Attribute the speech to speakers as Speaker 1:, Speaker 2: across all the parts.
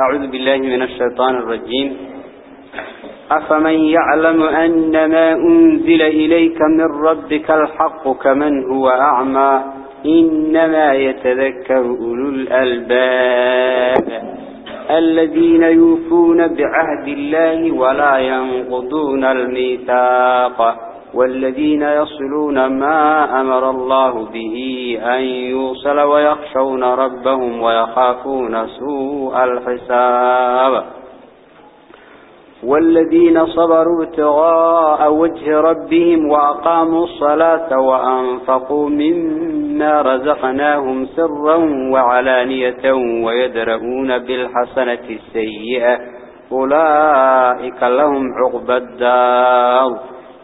Speaker 1: أعوذ بالله من الشيطان الرجيم. أفمن يعلم أن ما أنزل إليك من ربك الحق كمن هو أعمى إنما يتذكر أولو الألباب الذين يوفون بعهد الله ولا ينقضون الميثاق. والذين يصلون ما أمر الله به أن يوصل ويخشون ربهم ويخافون سوء الحساب. والذين صبروا ابتغاء وجه ربهم وأقاموا الصلاة وأنفقوا مما رزقناهم سرا وعلانية ويدرؤون بالحسنة السيئة. أولئك لهم عقبى الدار.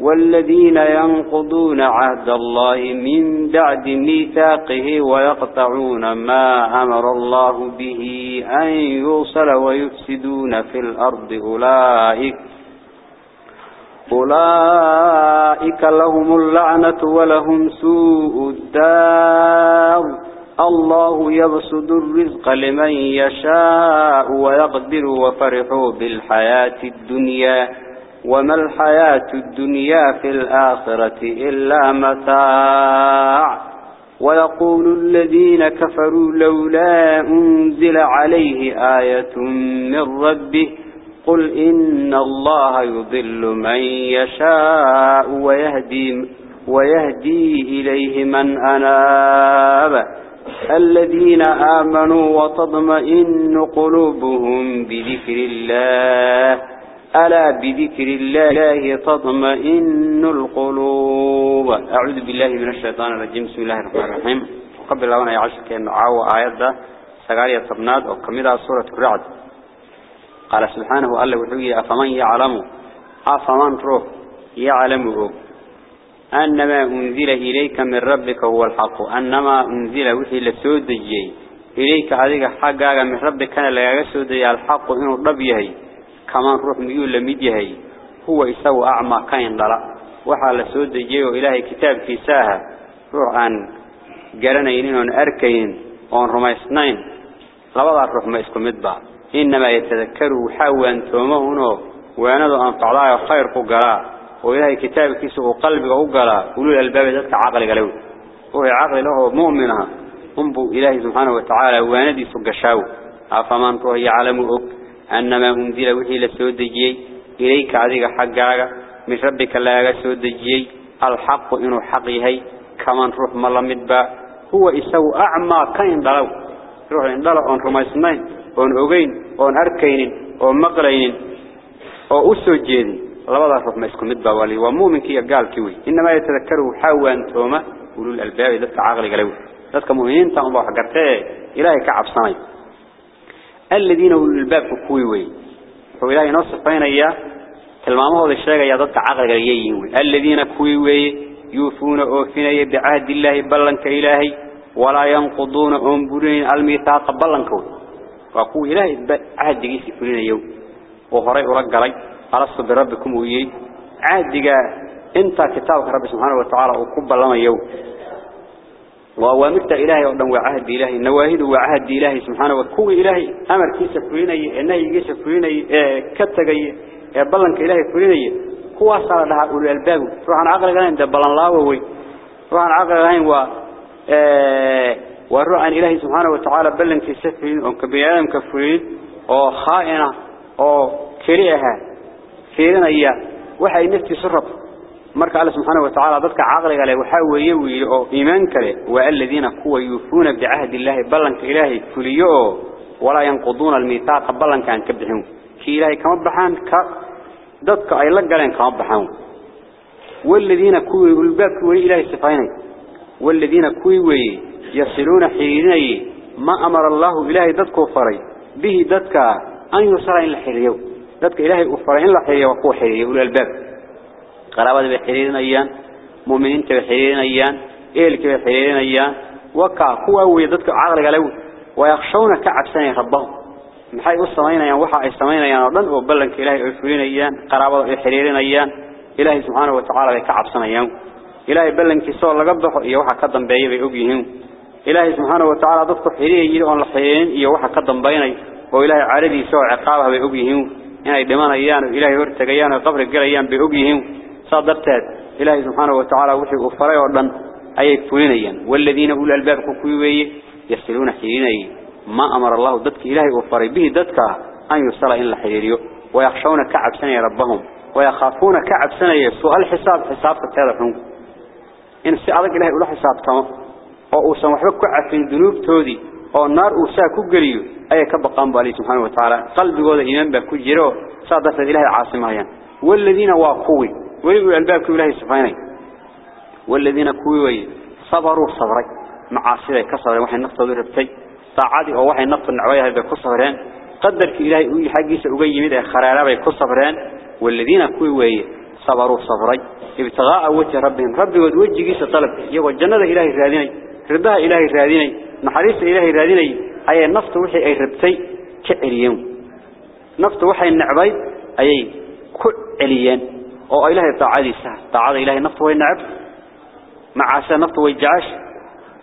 Speaker 1: والذين ينقضون عهد الله من بعد ميثاقه ويقطعون ما أمر الله به أن يوصل ويفسدون في الأرض أولئك أولئك لهم اللعنة ولهم سوء الدار الله يبسد الرزق لمن يشاء ويقدر وفرحوا بالحياة الدنيا وما الحياة الدنيا في الآخرة إلا متاع. ويقول الذين كفروا لولا أنزل عليه آية من ربه قل إن الله يضل من يشاء ويهدي, ويهدي إليه من أناب. الذين آمنوا وتضمئن قلوبهم بذكر الله ألا بذكر الله تطمئن القلوب. أعوذ بالله من الشيطان الرجيم. بسم الله الرحمن الرحيم. قبل أن يعشق كأن عاو آيات سقارية طبنات وكمدها سورة الرعد. قال سبحانه ألا وحوية أفمن يعلم. أفمن روح يعلمه. أنما أنزل إليك من ربك هو الحق. أنما أنزل وحي لسود الجي إليك هذه حقا من ربك. كان لا يسود الحق إنه رب يهي. كمان روح ميول لمديهي هو يسوى أعمى كاين ضلاء وحال سود جيو إلهي كتاب في ساها. روح عن قرنين وان أركين وان رميسنين. لبضع روح ما يسكو مدبع إنما يتذكروا حاوا أنتمهنه وأنه أن تعضاه خير قراء وإلهي كتاب كيسو قلبك وقراء قولوا الألباب ذاتك عقل قلو وهي عقل له مؤمنها انبو إلهي سبحانه وتعالى واندي سقشاو أفمن روح يعلم أك أنما أنزل وحي لسودجي إليك عذيك حقاك من ربك لا سودجي الحق إنه حقيهي كمان روح ملمدبا هو إسو أعمى كين دلو. روح إن دلو أن رميسنين أن أغين. أن أركين. أن مقرين. أو أسوجين لبدا روح ما يسكن مدبا ولي ومؤمن كي قال كوي إنما يتذكروا حاوان توما أولو الألباب ذاتك عقل قلوي ذاتك مؤمنين تنظر حقرته إلهي كعب صنعي الذين هم الباب كوي وي هو إلهي نصف بين إياه. تلمامه هذا الشيء يضط عقل ييين الذين كوي وي يوفون أوفين بعهد الله بلن كإلهي ولا ينقضون أنبرين الميثاق بلن كوي. وقوي إلهي عهد جيسي كلنا يوم. وهرأي رجلي ألست بربكم ويي عهد انت كتابك رب سبحانه وتعالى وكب لما يوم. وأوامرت إلهي ودن وعهد إلهي. نواهد وعهد إلهي سبحانه وكو إلهي. أمر كيس فريني النهي كيس فريني كتغي بلنك إلهي فريني هو صار لها أولي الباب. روح عن عقل غاين ده بلن الله ووي. روح عن عقل غاين و وروح عن إلهي سبحانه وتعالى بلن كيس فرين أو كبيان كفرين أو خائنة. أو كريهة. فيرنا إياه. وحي نفتي سرب marka Allah subhanahu wa ta'ala dadka aqliga leh waxa weeye wiil oo iimaan kale waa alladina kuwa yuufuna bi ahdi illahi ballanka ilaahi fuliyo wala yanquduna almithaq ballanka an kabixin ki ilaahi kama baxan ka dadka ay la galeen kama baxan walladina kuwa ulbaabka way ilaahi sifaynay walladina kuwa way yasiluna xirinay ma amara Allah ilaahi dadku faray bihi dadka an yusara in la xiriyo dadka ilaahi u faray in la xiriyo kuwa xiriyo ulal baab قرابة بحريرين أيان مؤمنين تبحرين أيان إيل كبحرين أيان وكا هو ويددك عقل قالوا ويخشون كعب سنة ربهم ay xiriirinayaan ilaahay subhanahu wa ta'ala ay ka cabsanayaan ilaahay ballankiisa oo laga baxo iyo waxa ka dambeeyay bay og yihiin ilaahay subhanahu wa ta'ala dadku xiriiriyay oo la xiriirin iyo waxa ka dambeynay oo ilaahay caaradiisa oo ciqaabaha bay og yihiin inay dhimanayaan oo ilaahay hortagayaan oo qabri galayaan bay og subhanahu wa ta'ala wixii uu faray oo dhan ayay fulinayaan walladina ulul albab ku weeye yasiluna xiriirinayaan ما أمر الله ضدك إلهي وفري به ضدك أن يصل إلا الحريريو ويخشون كعب سنة ربهم. ويخافون كعب سنة سؤال حساب؟ حساب كتابهم إن سألك إلهي أولا حساب كما. كعب في الذنوب تودي. والنار أوسا كقريو. أي كبقام بالي سبحانه وتعالى. قلبي قوة إيمان بكجيرو. صادت إلهي عاصمها والذين واقوي. ولقوا الباب كإلهي سبحانه والذين كوي صبروا صبرك معاصرة كسر وحي النقطة ذربتي طاعدي أو وحي نقط النعوية هذا كصبران قدرك إلهي وي حقيس أقيم إذا خرارة بي كصبران والذين كوي صبروا صبري. ابتغاء وجه ربهم. ربي ودوجه جيس طلب يقول الجنة إلهي راديني. رضاها إلهي راديني. نحريس إلهي راديني. أي النفط وحي أي ربتي. كعليون نفط وحي النعبي. أي كعليان أو إلهي طاعدي سهل طاعد إلهي نفط وهي النعب معاسى نفط ويجعاش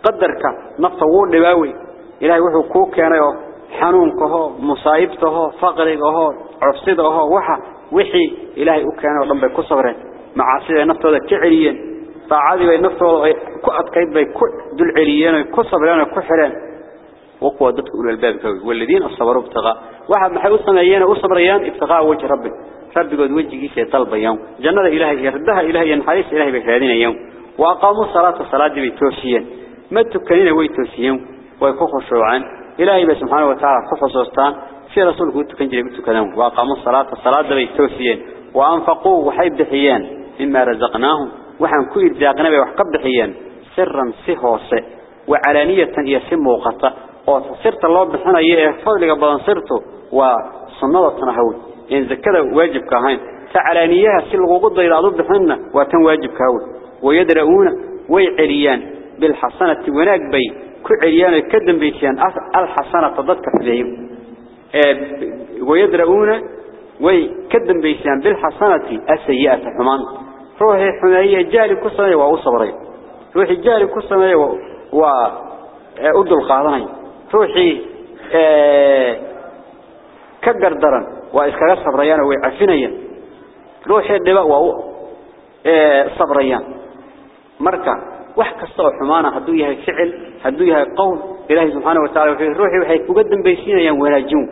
Speaker 1: قدرك نفط وول لباوي إلهي وحو كو كينيو حنونكهو مصايبتهو فقرغهو عفسدهو وحا وحي إلهي أو كينيو دنبay ku sabreen macaasida naftooda ka celiyeen taacadi bay naftooda ku adkayd bay ku dul celiyeen ku sabreen ku xireen وقوة dadka ulul baabka walladina sabaru ibtiqa waxa maxay u sameeyeen u sabrayaan ibtiqa wajh rabbi talbayaan jannada ilaahay yardaha ilaahay naxariis ilaahay bay raadinayaan wa aqamu salata salati bay toosiyeen ma tukanina way toosiyeen ويكخشوعان إلهي سبحانه وتعالى كخصوصتان في رسوله جريبت كذا وأقاموا الصلاة الصلاة بيتوسيين وأنفقوا وحيب دحيان. مما رزقناهم. وحن كل ذاقنا بيوحكب دحيان. سرا سهوس وعلانية يسم وقطة. وصرت الله بحنا يفضل قبل صرته وصنادة تنهول إن ذكذا واجب كهين. فعلانيها سلغوا قد إلى ضد حنا وتن واجب كهول. ويدرؤون ويعليان بالحصنة وناك بي. كعليان كدن بيتيان. الحسنة تضدك فيهم ويدرؤون ويكدن بيتيان بالحسنة السيئة حمان. روحي حماية جاري كسمية وأصبري. روحي جاري كسمية وأدو القاضنين روحي كقر درن. وإسكار صبريان وعفنيان. روح الدباء وهو إيه، صبريان. مركا وحكى الصوح حمانا هدوها الفعل هدوها القول إله سبحانه وتعالى روحي وحيك وقدم بيسينا يان ولاجون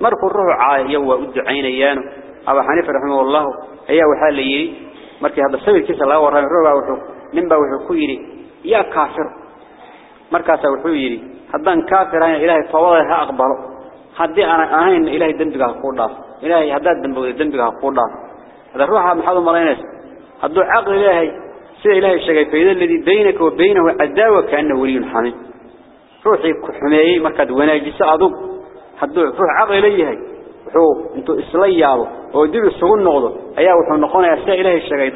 Speaker 1: مركو الروح عاهي وادعين ايان أبا حنيف رحمه الله هي وحال ليلي مركي هذا السبب كيس الله ورحمه روح وحو نمبا وحو كويري يا كافر. مركا سوحو يلي هدان كافران إله فوضيها أقبله. Ilaahi tawada ha aqbalo hadii aan ahayn ilaahi dambiga ku dhaaf ilaahi hadaa dambiga dambiga ku dhaaf hada ruuxa maxaa u maleynaysaa haduu aqli ilaahi سيد إلهي الشيء فإذا الذي بينك وبينه عداوة كأنه ولي حميد روحي كحميي مركز وناجس أضب حدو روح عقل إليه وحو انتو إسليابه وديب السغون نغضه أيها وحو نقونا يا سيد إلهي الشيء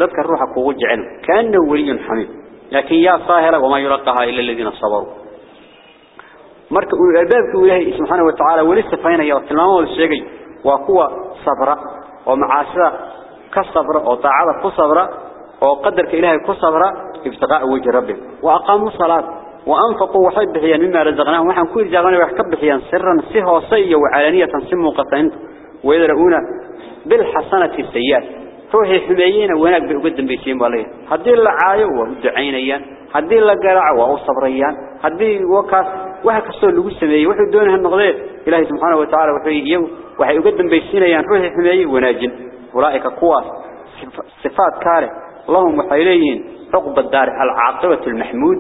Speaker 1: ذاتك الروح قوة عنه كأنه ولي حميد لكن يا صاهرة وما يلقاها إلا الذين صبروا مركز الألباب إلهي سبحانه وتعالى ولسه فينا يا التلمام والشيء وقوة صبرة ومعاسرة كالصبرة وطاعة كالصبرة وقدرك إلهي كصبر ابتغاء وجه ربه وأقاموا الصلاة وأنفقوا وحيد بحيان مما رزقناهم وحن كل جاغنا ويحكب بحيان سرا سهو صي وعلانية سموا قطعين ويدرؤون بالحسنة السيئات روحي حميين وناك بقدم بيسين باليه هدي الله عايو ودعينيان هدي الله قرع وصبريان هدي وكاس waxa kasto lagu sameeyay wuxuu doonayaa noqday ilaahay subhanahu wa ta'ala wuxuu iyagu waxay uga dambaysiinayaan ruuxii xumeeyay wanaajin. Ulaa'ika kuwaas sifaat kaale اللهم وحيلين عقب الدار العاقبة المحمود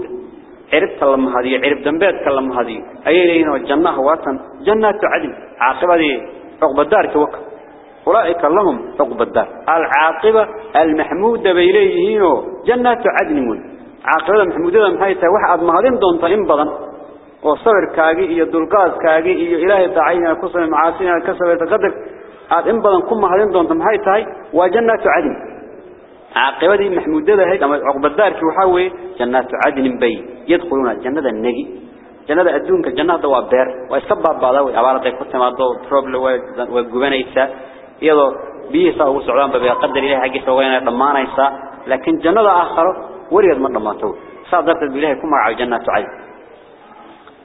Speaker 1: عربت لما هذه عرب دنبات لما هذه أيلين والجنة واتن جنات عدن عاقبة عقب الدار توك أولئك اللهم عقب الدار العاقبة المحمودة بإليهين جنات عدن عاقبة المحمودة محايتها واحد مهدين دون طائم بغن وصبر كاقي إيا الدلقاز كاقي إيا إلهي تعينا كسر معاسينا كسر يتقدر عاد إن بغن كم مهدين دون محايتها وجنات عدن عاقبة محمودة هيك أما عقب الدار كوحاوي جنات عدن بي يدخلون جنة النجي جنة الدون كجنة دوابير ويسكبها بعضها عبارة كنت ما ضو تروبل وجبنيسا يضو بيسا وسعلان ببي قدر إليه حق سوينا ضمانيسا لكن جنة آخر وريد من ضمانته صادرت بالله كم على جنات عدن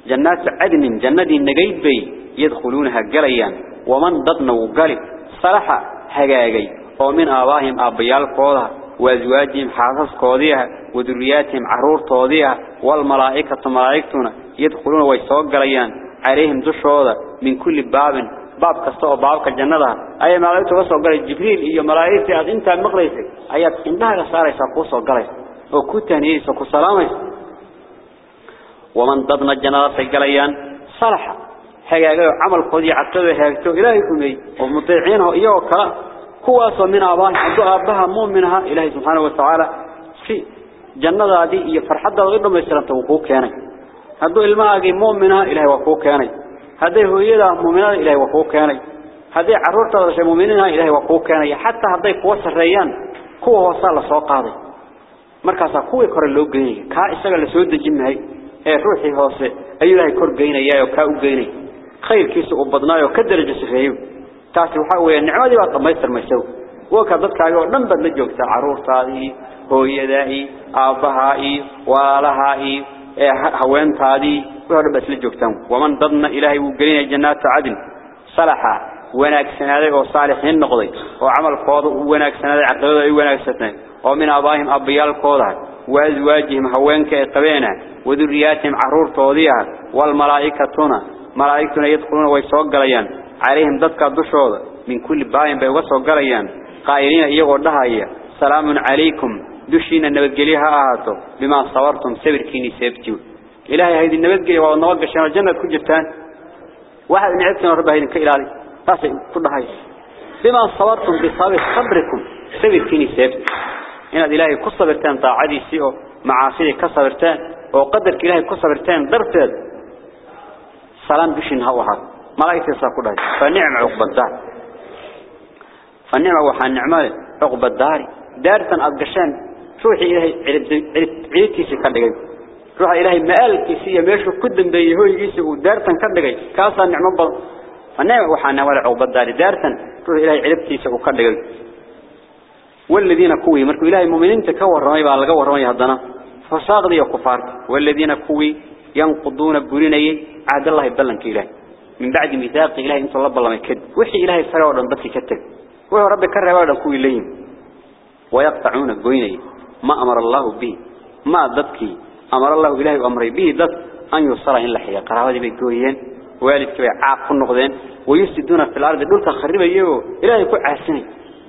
Speaker 1: جنات عدن جنة النجيب بي يدخلونها جريان ومن ضدنا وقال صراحة حقاقي. ومن آباهم أبيال قوضها وأزواجهم حاسس قوضيها وذرياتهم عرور طوضيها والملائكة ملائكتنا يدخلون ويسوق جريان عليهم دشوضة من كل باب باب كستوى بابك الجنة أي ملائكة وصوا قال جبريل إيا ملائكة أنت المقريسة أي عندها صار يساقوصوا قال وكنت هنيسة كسلامة ومن ضدنا الجنة سيقليان صالحة حقاقة عمل قضي عقده هاكتو إلهي كمي ومطيعينه إياه وكلا كواس من أباه عدو أبها مؤمنها إلهي سبحانه وتعالى. في جنة هذه هي فرحة غير ما يسرن وقوك يعني هدو الماء مؤمنها إلهي وقوك يعني هذه إذا مؤمنها إلهي وقوك يعني هذه عرورة رشي مؤمنها إلهي وقوك يعني حتى هذه قوة الريان كوا وصال سوق هذا. مركز كوا يكر اللوجين كا إستقل سود الجمهي ee ruuxii hoose ayuu ilaahay kor geynaya oo ka u geynay khayrkiisa u badnaayo ka darajo sareeyo taasi waxa weeye nicmadii baa dhameystirmayso waka dadkaaga oo dhan bad la joogta caruurtaadii hooyadaadii aabahaadii walaalahaadii ee haweentaadii wixii dhan bad la joogtaan waman dadna ilaahay uu gelinay jannaatu cadin salaha wanaagsanaaday oo saalixiin noqday oo amalkooda uu wanaagsanaaday aqoonta ay wanaagsanaaday oo min abaahim abiyalkooda وأزواجهم هوانك قبينا وذرياتهم عرور توضيها والملائكتنا ملائكتنا يدخلون ويسوق قليان عليهم ضدك الدشوض من كل باين بيوسوق قليان قائلين إيقوا دهايا سلام عليكم دشينا النبتقليها آهاتو بما صورتم سبر كيني سيبتيو إلهي هيدي النبتقلي ونوقع شان الجنة كجرتان واحد من عبتنا ربها هيدي كإلالي تاسي كل هاي بما صورتم بصابر صبركم سبر كيني سيبتيو إن إلهي كصبرتان مع سيء معاصية كصبرتان وقدر إلهي كصبرتان درتاد. سلام بشين هوها ملايك يساقوا لهي فنعم عقب الدار فنعم عقب النعمال عقب الدار دارتان أبقشان روحي إلهي عيتي سيكال لغي روحي إلهي مقالتي سيء ميشو كدن بيهوي يسيء دارتان كال لغي كاسا نعم عقب فنعم عقب الدار دارتان روحي إلهي عيتي سيكال لغي والذين كوي. مركو إلهي المؤمنين تكور رمي بقى لقور رمي هدنا فساقضي وكفار والذين كوي ينقضون بريني عهد الله يبلن كإلهي. من بعد ميثاق إلهي انت الله بالله يكد وحي إلهي فرعوا بس يكتب وهو ربي كره ولا كوي لين. ويقطعون الجويني ما أمر الله به. ما ضدكي أمر الله إلهي وأمري به ضد. أن يصل إن لحيا قراودي بيجوين والد كوي عاق النقدين ويفسدون في الأرض. دول تخرب يو. إلهي كوي عاسني.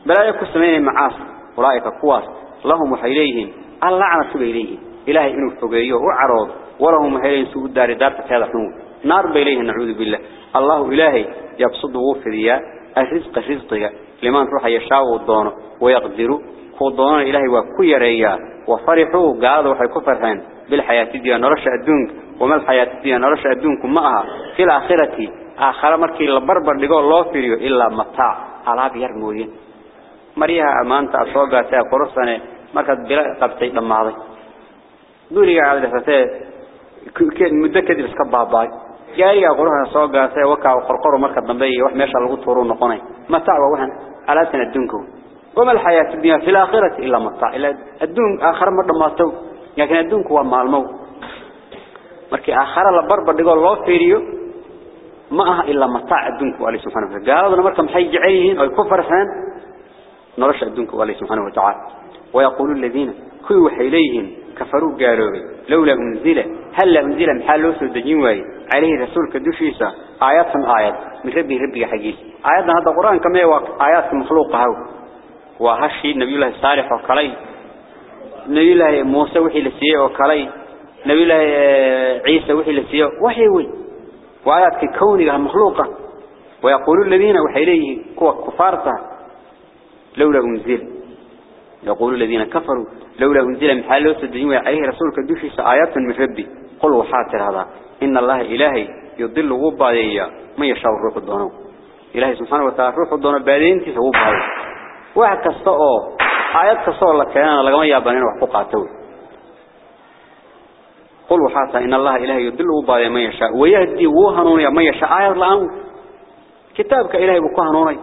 Speaker 1: بلا يكون سمين معاص أولئك قواس لهم وحيليهم اللعنة إليه إلهي إنه فقيه وعروض ولهم وحيليهم سوء الدار دار تكاد حنون نار بإليه نعوذ بالله. الله إلهي يبصد وفريا الرزق رزقك لمن روح يشاء الدون ويقدر. خضون إلهي وكي ريا. وفرحوا قالوا وحي كفرهن بالحياة دي نرش الدنك. وما الحياة دي نرش الدنك معها. في الآخرة. آخر مركي لبربر لقول الله فيريو إلا متاع على بيرموين. Maryaha amaanta aad soo gaatay quruxsane markaad bila qabtay dhamaaday guriga aad dhasatay muddo kadib iska baabaay gaariga quruxda soo gaatay waka qorqoro marka dambe iyo wax meesha lagu tuuro noqonay mataa waa waxan alaatan adduunku wama alxayaatu dunya fi aakhirati illa mataa ila adduun aakhir ma dhamaato laakiin adduunku waa maalmo markii aakhira la barbar dhigo loo fiiriyo ma aha illa mataa adduunku wali subhanahu wa ta'ala gaaladuna marka maxay jecel yihiin oo ku farxaan نرش أدنك والله سبحانه وتعالى ويقول الذين كي وحيليهم كفروا قالوا لولا أنزل هل أنزل محل وسو الدجين واي عليه رسول كدوشيسا آيات من آيات من ربي ربي حقيس آياتنا هذا القرآن كما هو آيات مخلوقة هو وهالشي نبي الله صالح وكالي نبي الله موسى وحي لسيه وكالي نبي الله عيسى وحي لسيه وحي وي وآيات كونها مخلوقة ويقول الذين وحيليه كفارته لولا أنزل. يقول الذين كفروا لولا أنزل من حال وسدين عليه رسولك دوشي آيات من ربي. قل وحاتر هذا. إن الله إلهي يضل غبادية ما يشاء الروح الدونه إلهي سبحانه وتعالى روح الدونه بعدين تسوب هذا واحد كستأو آيات كسر لك أنا لقما يابنين وحقوقاته قل وحاتا إن الله إله يدل وبايا من يشاء. ويهدي وهنوني من يشاء. آيات الآن. كتابك إلهي بكهنوني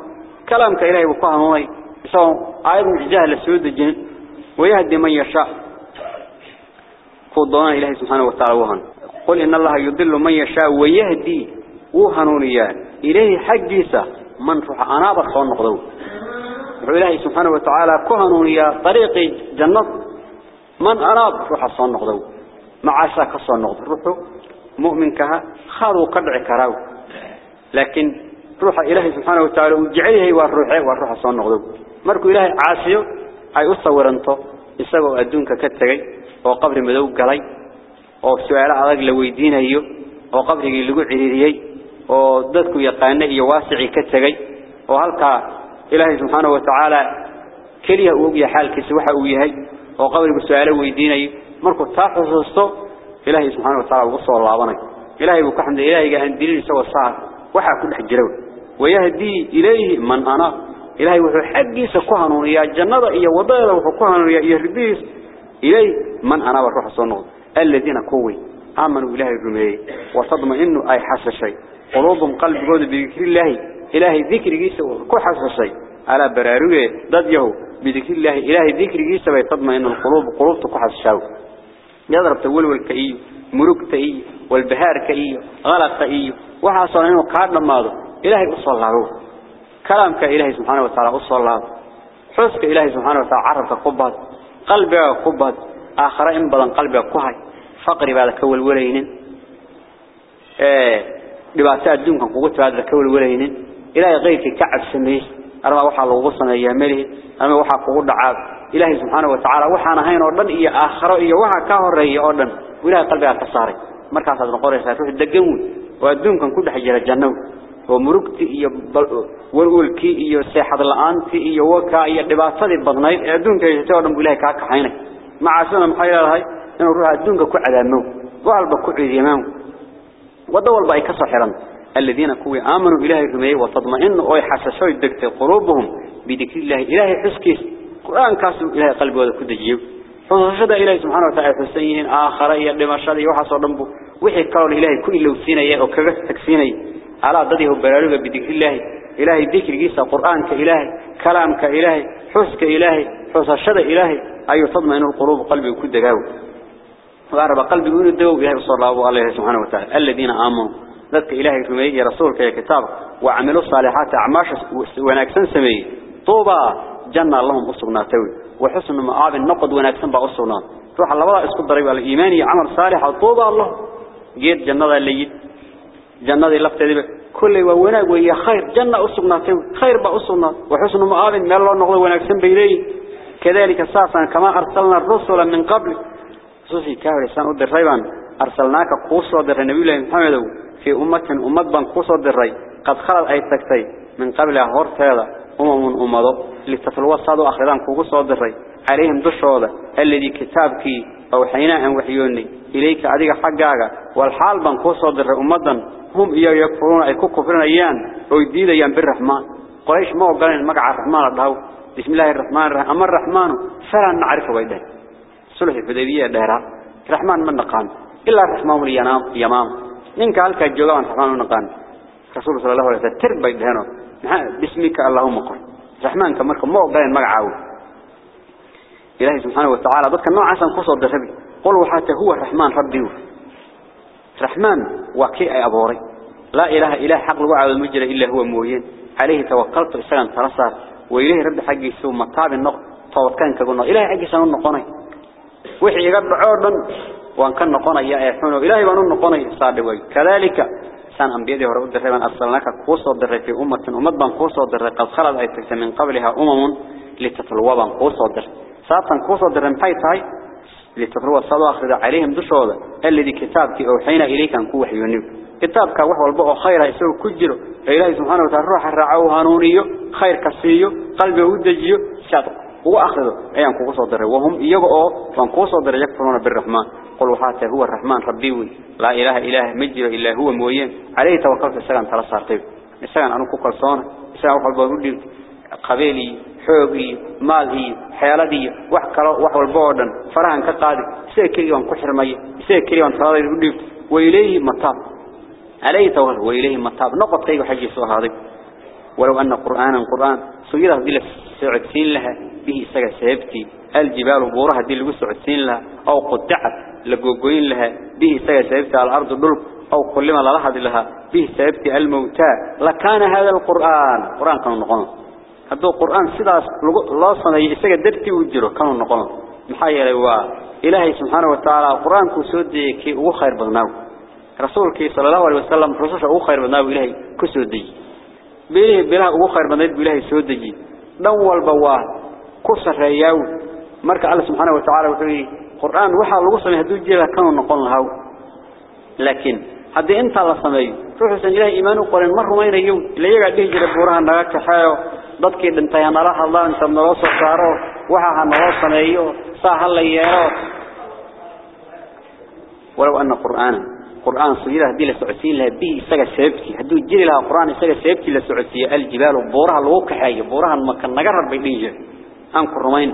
Speaker 1: كلامك إلهي بكهنوني سواء آيات معجاه لسعود الجن ويهدي من يشاء. قدونا إلهي سبحانه وتعالى وهن. قل إن الله يدل من يشاء ويهدي وهنونيا إلهي حقيسة من روح أنا بخصون نقضو إلهي سبحانه وتعالى كهنونيا طريق جنة من أنا روح الصون نقضو معاشا كصون نقض روحه مؤمن كها خارو قدع كراو. لكن روح إلهي سبحانه وتعالى وجعله والروح والروح الصون نقضو مركو إلهي عاسيو أي أصورنتو إساقو أدونك كتغي وقبر مدو قلي وسؤال أضاق لويدينيو وقبره لقو عريريي وددكو يقانا إيو واسعي كتغي وهلكا إلهي سبحانه وتعالى كليه أوقيا حالك سوحا أويهي وقبره سؤال ويدينيو مركو تاحسستو إلهي سبحانه وتعالى وصى الله عنك إلهي بكحمد إلهي أن دليل سوى الصعب وحا كل حجرون ويهدي إليه من أنا إلهي وحو حقي سكوهنون يا جنة إيا وضيضة وحو كوهنون يا رديس إليه من أنا والروح الصنوط الذين كوي. آمنوا إلهي الرمي وتضمئنوا أي حس شيء قلوبهم قلب قود بذكر الله. إلهي ذكر جيسا وكو حس شيء على براروه ضد بذكر الله. إلهي ذكر جيسا ويتضمئن القلوب قلوب تكو حس شاو يضرب تول والكئي مروك تئي والبهار كئي غلط تئي وحصل إنه قاد لماذا إلهي أصل الله كلامك إلهي سبحانه وتعالى أصل الله. حسك إلهي سبحانه وتعالى عرفك قبض. قلبك قبض. آخر إن بدن قلبك كهي فقري بعد كول ولينين. لباسة الدنيا قوت بعد كول ولينين. إلهي غيرك كعب سميه. أرما وحى الله غصنا يامله أرما وحى قوت دعاب. إلهي سبحانه وتعالى وحنا هين أردن. إيا آخر إيا وحى كهر إيا أردن. وإلهي قلبك كساري مركز هذا نقول يسافر الدقون. والدنيا كل حجر الجنة. ومرقتي إيا والولكي إيا سيحة الآنتي إيا وكا إيا دباسة البضنين الدنيا كيشتوى أردن بإلهي كاك حينك. مع سنة محيلا لهاي إنه روح الدنيا كعدامه وعلى كعد يمامه ودول بأي كسر حرام الذين كوي آمنوا إلهي رميه وتضمئنوا أي حسسوا الدكت قلوبهم بذكر الله إلهي حسكيس. قرآن كاسوا إلهي قلبه وذا كد جيب. فصشد إلهي سبحانه وتعالى حسينين آخر يقدم الشري وحصر دنبه وحي قول إلهي كل لو سيني وكبه تكسيني على ضده براروه بذكر الله. إلهي ذكر جيسا قرآن كإلهي كلام كإلهي حس كإلهي فصشد إلهي. أي تضمئن القلوب قلبه كد جاوب وأرب قلبه يقول الدو إلهي صلى الله عليه سبحانه وتعالى. الذين آمنوا. ذلك إلهي في مية رسولك يا كتاب. وعملوا الصالحات أعماش ونكسن سمي. طوبى. جنة اللهم أصغنا توي. وحسن مآب النقد ونكسن بأصغنا روح الله وضع اسكت ضريب الإيماني عمل صالح طوبى الله. جيت جنة اللي جنة ذي كل وونا ويا خير. جنة أصغنا توي خير بأصغنا وحسن مآب ما الله نقض ونكسن بإليه كذلك ساسا كما أرسلنا الرسل من قبل. خصوصي كاول سان ودر ريبان. أرسلناك قوصة در النبي محمد في أمة أمة بان قوصة در ري. قد خلت أي تكتي. من قبل هورت هذا أمم أمضوا لتتلوى الصادو أخيران قوصة در ري. عليهم دشوذة الذي كتابك أو حينا أن وحيوني. إليك عديك حقاك والحال بان قوصة در أمة هم إياه يكفرون أي كفرون أيان ويديد أيان بالرحمن. قريش ما وقالين مقع الرحمن الدهو بسم الله الرحمن الرحيم. أما الرحمن فلا نعرفه بيده سلح الحديبية دهرة الرحمن من نقان إلا الرحمن اليمام يمام. نينك هلك الجوغان الرحمن من نقان رسول صلى الله عليه وسلم تربى يدهنه باسمك اللهم قل. الرحمن كمرك مو قال مقعاو إلهي سبحانه وتعالى ضدك النوع عسان قصة الدسبي قل وحتى هو الرحمن ربي. رحمن وكي أي أبوري. لا إله إلا حق الوعد المجرى إلا هو موين عليه توقلت رسلاً ترسل وإليه رب حقي سوى مطاب النقط كان كقولنا إلهي حقي سنو النقوني وحي رب عوردا وأن كان نقوني يا أحمن وإلهي بأن النقوني صادوي كذلك سان أنبياء ديه ربود درهي من أصلناك قوصة درهي في أمة أمد بان قوصة قد خلط أي تكتب من قبلها أمم لتتلوى بان قوصة درهي ساتن قوصة درهي لتفروا الصواخر عليهم دشودا الذي كتابك أوحينا إليك أن كوح ينب كتابك وحو البقو خير يسوي كجرو. إلى سبحانه وتعالى روح الرعاو هانونيو خير كسيو. قلبه ودجيو. شاتق هو أخذه. أي أن كوصو دره وهم يقعوا فان كوصو دره يكفرون بالرحمن. قلوا حتى هو الرحمن ربيوي لا إله إله مجر إلا هو مويا عليه توقف السلام ترى السلام أنا كوكال صانة السلام أحب أقول قبيلي حوقي مالي حيالدي وحكلا وحول بوردن فرهن كقادي سيكري وان كحر مي سيكري وان تراضي الوديف وإليه مطاب عليه توهر وإليه مطاب نقط كي حجي سوى هذا ولو أن قرآنا قرآن سيرة دي سعدسين لها به سجى سيبتي الجبال بورها دي اللي سعدسين لها أو قطعت لجوجين لها به سجى سيبتي على الأرض دول أو كل ما لحد لها به سيبتي الموتى لكان هذا القرآن قرآن كانوا نقول هذا القرآن سيدا الله صنع سجى درتي وجره كانوا نقول محيا لوا إلهي سبحانه وتعالى القرآن كسودي كي هو خير بغناه رسولك صلى الله عليه وسلم رسول هو خير بغناه إلهي كسودي بيه بلا هو خير بغناه إلهي سودي دول بواه كسر رياو مرك الله سبحانه وتعالى وحي القرآن وحى الله صنع هدو جيلا كانوا نقول له لكن هذا أنت الله صنعي روح سن إلهي إيمانه قرن مر ما ينيوم اللي يقعد به جل بورها نراك حيو ضدك أنت يا نراح الله أنت من رأس صاره وحى نراح صنعيه صاح الله يراه ولو أن قرآن قرآن صغيرة دي لسعسين لها به سجى سيبتي هدو جري لها قرآن سجى سيبتي لسعسية الجبال وبورها الوقع حاجة بورها المكان نجرب بيجي أنكر رمين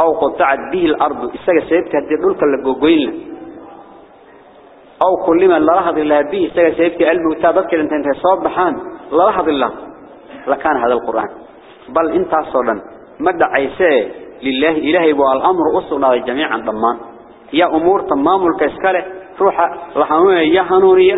Speaker 1: أو قطعت به الأرض سجى سيبتي هدي دولك اللي جوجين أو كل ما لا لحظ الله به سجى سيبتي الموتى ذكر أنت أنت صاب بحان لا لحظ الله لكان هذا القرآن. بل إنت صلا مدى عيسى لله إلهي والأمر أصلنا جميعا ضمان يا أمور تمام الكسكالة. روح لحنونية يا حنونية.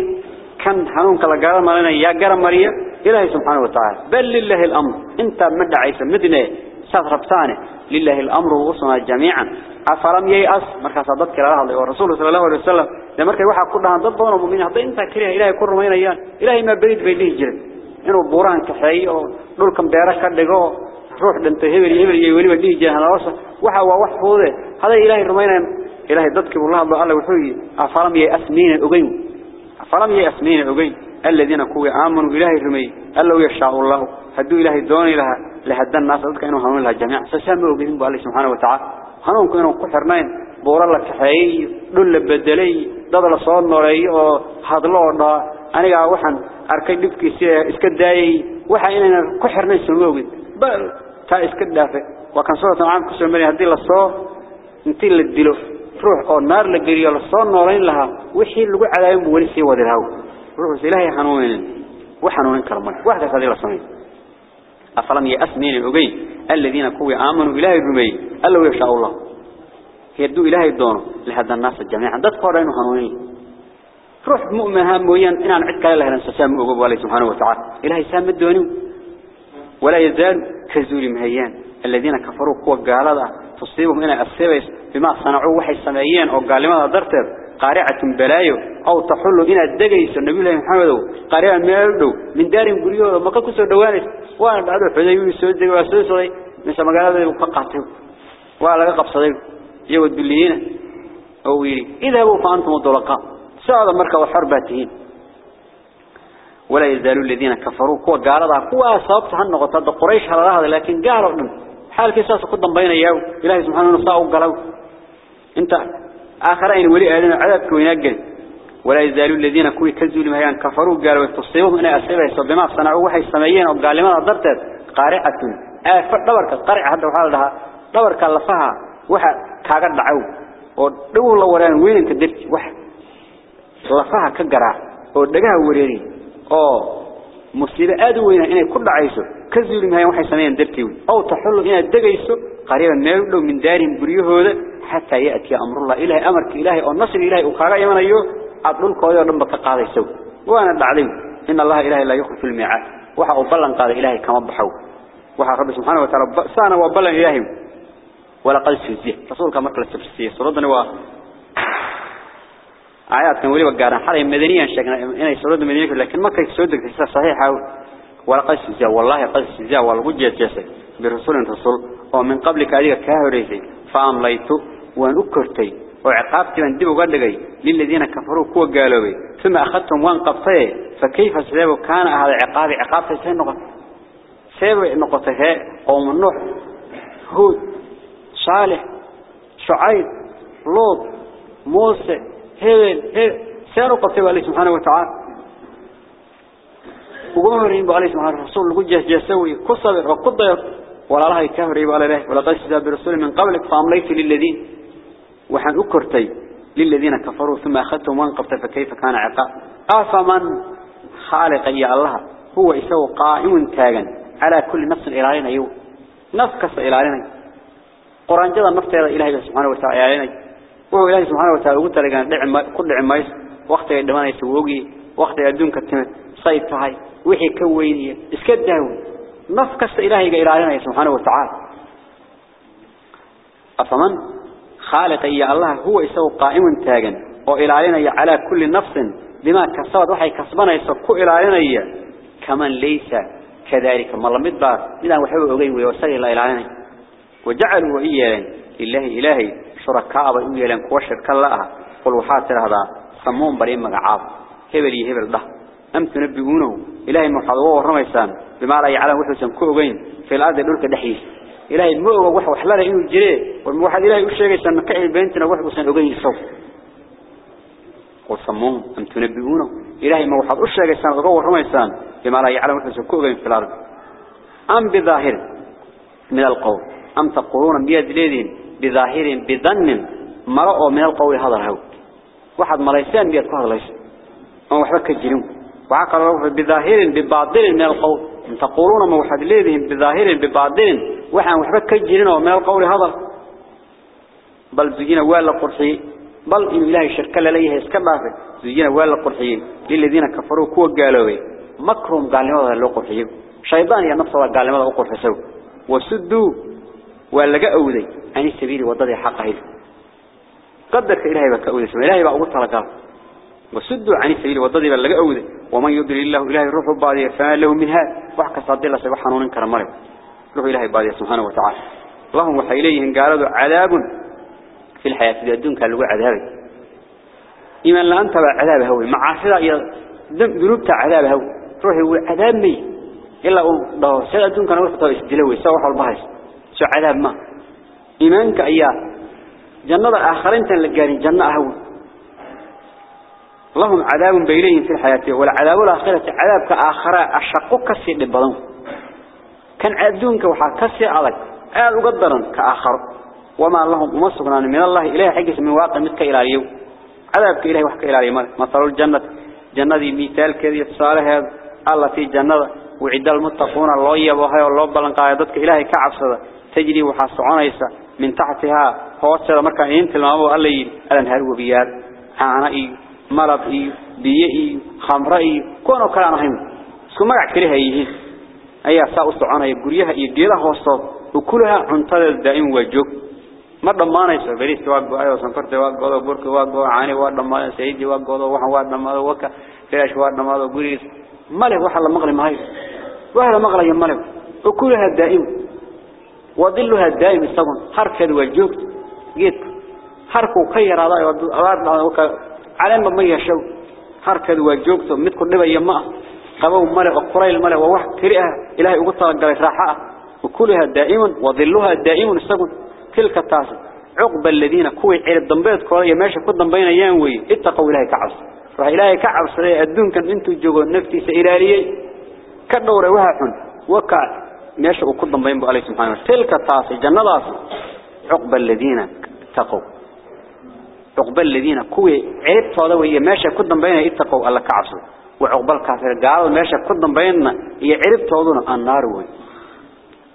Speaker 1: كان حنونك لقرار مرينا يا قرار مريا إلهي سبحانه وتعالى. بل لله الأمر. إنت مدى عيسى مدنة. سافربتانه لله الأمر وصلنا جميعا. أفلم ييأس. مركز صدقك الله والرسول صلى الله عليه وسلم. لما كان واحد كلها ضد ضمن المؤمنين إنت كريه إلهي كل رمينا إياه إلهي ما بريد بينه جري إنه بوران كحي أو دول كم بيرك كدقوا روح دنت هبل هبل يولي بديه جهة نوصة وحا وح فوضه هذا إلهي رمينا إلهي ضدك والله الله الله وحوي أفلم ييأس مين الأجين أفلم ييأس مين الأجين الذين كوا آمنوا إلهي رمي ألا يشاء الله هدوا إلهي دوني لها لهدى الناس ضدك إنه هنون لها جميعا سساموا بهم بالله سبحانه وتعالى هنون كانوا كحرنين بورا لك حي دول بدلي dad la soo noreeyay oo hadlo dhaa aniga waxaan arkay dhibkiisa iska daayay waxa inaan ku xirnay samoogid bal ta iska dhaafe waa kan soo taam ku maray hadii la soo intii la dilo ruux oo naar la geliyo la soo nooleyn lahaa wixii lagu cadaayay wali sii wadi lahaa ruux ilaahay xanuunin وحنون كرمان واحدة هذه الصميم أفلم يأسمين الأبي الذين كوي آمنوا إلهي الرمي ألا يشاء الله يدو إلهي الدون لهذا الناس جميعا دات قرأين وحنونين روح مؤمن هم وين إن عن عدك الله ننسى أقوب عليه سبحانه وتعالى. إلهي سام الدوني. ولا يزال كزول مهيان. الذين كفروا قوة قالوا تصيبهم إلى السبس بما صنعوا وحي السمايين أو قال لماذا درتر قارعة بلايو. أو تحل إلى الدقيس النبي الله محمد. قارعة ميردو. من دار بريو ما كسر دوانس وأنا بعده حديبي سود واسوسي مثل ما قال هذا وقعته ولا قبصدي يود بالليين. أو يري اذهبوا فأنتم الضلقاء سأل مركب وحرباتهم ولا يزالوا الذين كفروا كوا قالوا كوا صابت عن نقطة قريش على هذا لكن قالوا حال كيساس قدام بين ياو. إلهي سبحانه وتعالى قالوا. أنت آخرين ولي أهلنا عذابك وينقل ولا يزالوا الذين كوي كذوا لمهيان كفروا قالوا تصيبهم إن أسئلة بما صنعوا وحي السميين وقال لما ضرتت قارعة. آفر دورك القارعة هذا وحال لها. دورك اللفها. وحا كاقر دعو. ودو الله وران وين انت درت؟ وحا لفها كجرا أو دجا وريري أو مسلم أدوه هنا هنا كل عيسو كذل مهيا واحد سنين درتيه أو تحلل هنا الدجا يسو قريبا ماله من دار بريه هذا حتى يأتي أمر الله إله أمرك إله أو نصر إله وخارج من أيوه أبلون قايا نم بتقاعد يسو وأنا بعلم إن الله إله لا يخلف الميعاد وحأبلن قال إله كم بحوا وحأ رب سبحانه وتعالى سانا وبلن إلههم ولا قلت في الزيه رسولك مقلت في الزيه صردني و... آيات كان ولي بقارن حري مدنيا شكنا إنه سورة مدنيا لكن ما كان سودك صحيحة ولا قد سجى والله قد سجى والوجه جسد. برسول رسول. ومن قبل كذلك كهريسي فأمليت وأن أكرتي وعقابتي من دبوا قدقي للذين كفروا كوا قالوا ثم أخذتهم وان قبطي فكيف سبب كان هذا عقاب عقابتي سين نقطة. سبب نقطة قوم النوح هود صالح شعيب لوط موسى هبل سيروا قبطوا عليه سبحانه وتعالى. وقومرين بقى عليه سبحانه الرسول لقد جهسوي كصبر وقضى. ولا الله يكهر يبقى له ولقد استهزأ برسول من قبلك. فأمليت للذين. وحن أكرتي للذين كفروا. ثم أخذتهم وانقبت فكيف كان عقاب؟ أفمن خالق يا الله. هو يسوى قائم تاغا على كل نفس إلهينا يو. نفس كس إلهينا قرآن جدا نفس إلهي سبحانه وتعالى. وهو إلهي سبحانه وتعالى قلت لك كل عمايس وقت يدمان يسووقي وقت يدون كتمت صيد هاي وحي كوينية اسكدهو نفس كس إلهي إلهينا سبحانه وتعالى. أفمن؟ خالق يا الله هو يسوى قائم تاغا وإلهينا على كل نفس بما كسبت وحي كسبنا يسكو إلهينا كمن ليس كذلك؟ ما لم يدبر إذا وحبه أغيب ويوصل إلى إلهينا وجعلوا إياه إلهي إلهي. شركاء وإياه لن كوشر كالله قل وحاتر هذا سمون بريم مقعاب. هبلي هبل ده. أم تنبئونه إلهي محضوه ورميسان. بما لا يعلم وحسن كوغين في الأرض دولك دحيس. إلهي المؤوى وحو وحلاله إنه الجريه والموحد إلهي أشيغي سنكعي بينتنا وحو سنأغين الصوف. قل سمون. أم تنبئونه إلهي ما وحد أشيغي سنغوه ورميسان. بما لا يعلم وحسن كوغين في الأرض. أم بظاهر من القول. أم تقولون بيد ليدين. بظاهر بظن مرأوا من القول هذا الهو واحد ملايسان بيد كهر ليس أو وحبك الجنوب وعقل بظاهر بباطل من القول أم تقولون ما وحد ليدين بظاهر بباطل وحن وحبك الجنوب من القول هذا. بل زجنا ولا قرحي بل إن إلهي شرك لليه اسكبافه زجنا ولا قرحي للذين كفروا كوا قالوا مكرهم قال لهم هذا قرحي شيطان يا نفسه قال لهم هذا قرحي وسدوا. ولا أودي عن السبيل وضد حقه قدرك إلهي بك أودي سبيل. إلهي بقى أقول لك وسدوا عن السبيل وضد ولا أودي ومن يضل الله إلهي روح بعضي فما له من هذا وحكى صدق الله سبحانه ونكر مريم روح إلهي بعضي سبحانه وتعالى. اللهم وحي إليهم قالوا عذاب في الحياة. الدنيا كان له عذاب إيمان لا أنت عذاب هوي. معاصي ذنوبته عذاب هوي. روحي وعذاب مي. إلا ده سيد الدنيا كان وحده يسدلوي سوى البحث سو عذاب ما. إيمانك إياه. جنة آخرين تنلقاني جنة أهو. لهم عذاب بينهم في الحياة والعذاب الآخرة عذاب كآخرة أشقق كسي للبضان كان عدونك وحا كسي عليك عذاب قدرا كآخر. وما لهم مصغنا من الله إله حقس من واقع متك إلى اليوم. عذابك إله وحك إلى اليوم. مثل الجنة. جنة مثال كذي تصالح الله في جنة. وعد المتقون. الله يبوها. والله بلنقايدتك إلهي كعب تجري وحاس عنيسة من تحتها هوسر مركا انت لما هو قال لي أنا هرو بيار أنا اي مرض اي بيئي خمر اي كونو كلا مهم سكو مرع كري هاي هيس ايا سا اصطعان هاي قريها اي ديلا هوسر وكلها عنطل الدائم وجوك مرد ما نيسا بريس تواق بو آيو سنفر تواق بو بورك واق بو عاني واد ما نيسا ايدي واق بو وحن واد ما نيسا وكا. فلاش واد ما نيسا قريس ماله وحن لمغلي مهيس. وحن لمغلي يمالي وكلها الدائم. وظلها دائم استغن حركة والجوكت جيت. حركة وخير هذا أبار على ما ما يشوا حركة والجوكت متكون نبى يماه قبوا ملأ وقريل ملأ وواحد كريئة إلهي وقطع الجلس راحة. وكلها دائما وظلها دائم استغن تلك التاسع عقب الذين كوي عير الضنبيت كوريا ماشي كل ضنبين ينوي اتقوا إلهي كعبس. راح إلهي كعبس. الدون كان انتو جوجو نفتي سإلاليي. كدور وهاحن وكع ماشي وكل ضمبين بقى سبحانه وتعالى. تلك التاسع جنة عقب الذين اتقوا. عقب الذين كوي عيب صادوا. وهي ماشي كل ضمبين اتقوا الله كعبسوا وعقب الكافر قالوا ماشي كل ضمبين هي عيب صادوا. النار وين؟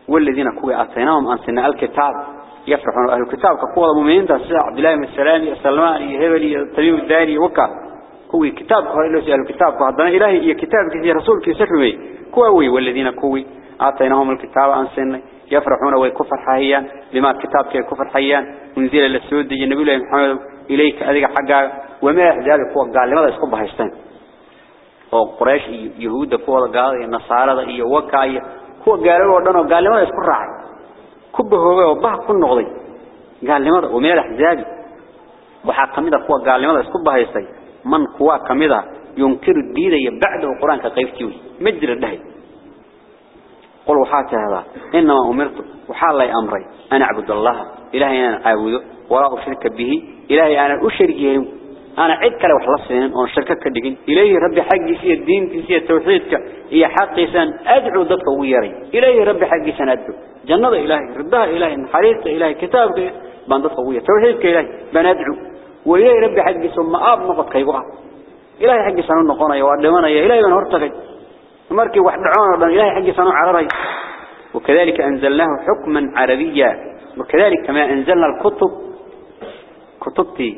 Speaker 1: والذين كوي أتيناهم أنسنا الكتاب. يفرحون أهل الكتاب. كقوة المؤمنين تسع عبد الله بن السلام السلمان يهبلي التميم الداري وكا. كوي كتاب. قال له سأل الكتاب. وعندنا إلهي. كتاب كثير رسول كيسفمي كوي. والذين كوي. آتيناهم الكتاب أنسنا يفرحون ويكفر حيان بما الكتاب كي كفر حيان منزل للسود النبي الله محمد إليك أذيك حقا. وما أحزاب قوة قال لماذا يسقب هايستان؟ وقريش يهود قوة قال النصارى إيه وكا إيه هو قالوا ودنا قال لماذا يسقب راعي كبه هو وبه كل نغضي قال لماذا؟ وما الأحزاب وحق كميدا قوة قال لماذا يسقب هايستان؟ من قوة كميدا ينكر الدين بعد القرآن كقيفتيوي مجر الدهي قل وحات هذا. إنما أمرت وحال لي أمري. أنا أعبد الله. إلهي أنا أعبده. ولا أشرك به. إلهي أنا أشرك أنا عد كلا وحلصين وأنا شركة كدقين إليه ربي حقي سي الدين سي التوحيدك هي حقي سن أدعو ضدك ويري. إليه ربي حقي سن أدعو. جنة إلهي ردها إلهي حريصة إلهي كتابك بان ضدك ويري. توحيدك إلهي. بندعو وإليه ربي حقي ثم آب نقط كيبقى إلهي حقي سنو نقونا يوادمنا يا إلهي من مركي واحد عون إلهي حقي سنو عرري وكذلك أنزلناه حكما عربيا. وكذلك كما أنزلنا الكتب. كتبتي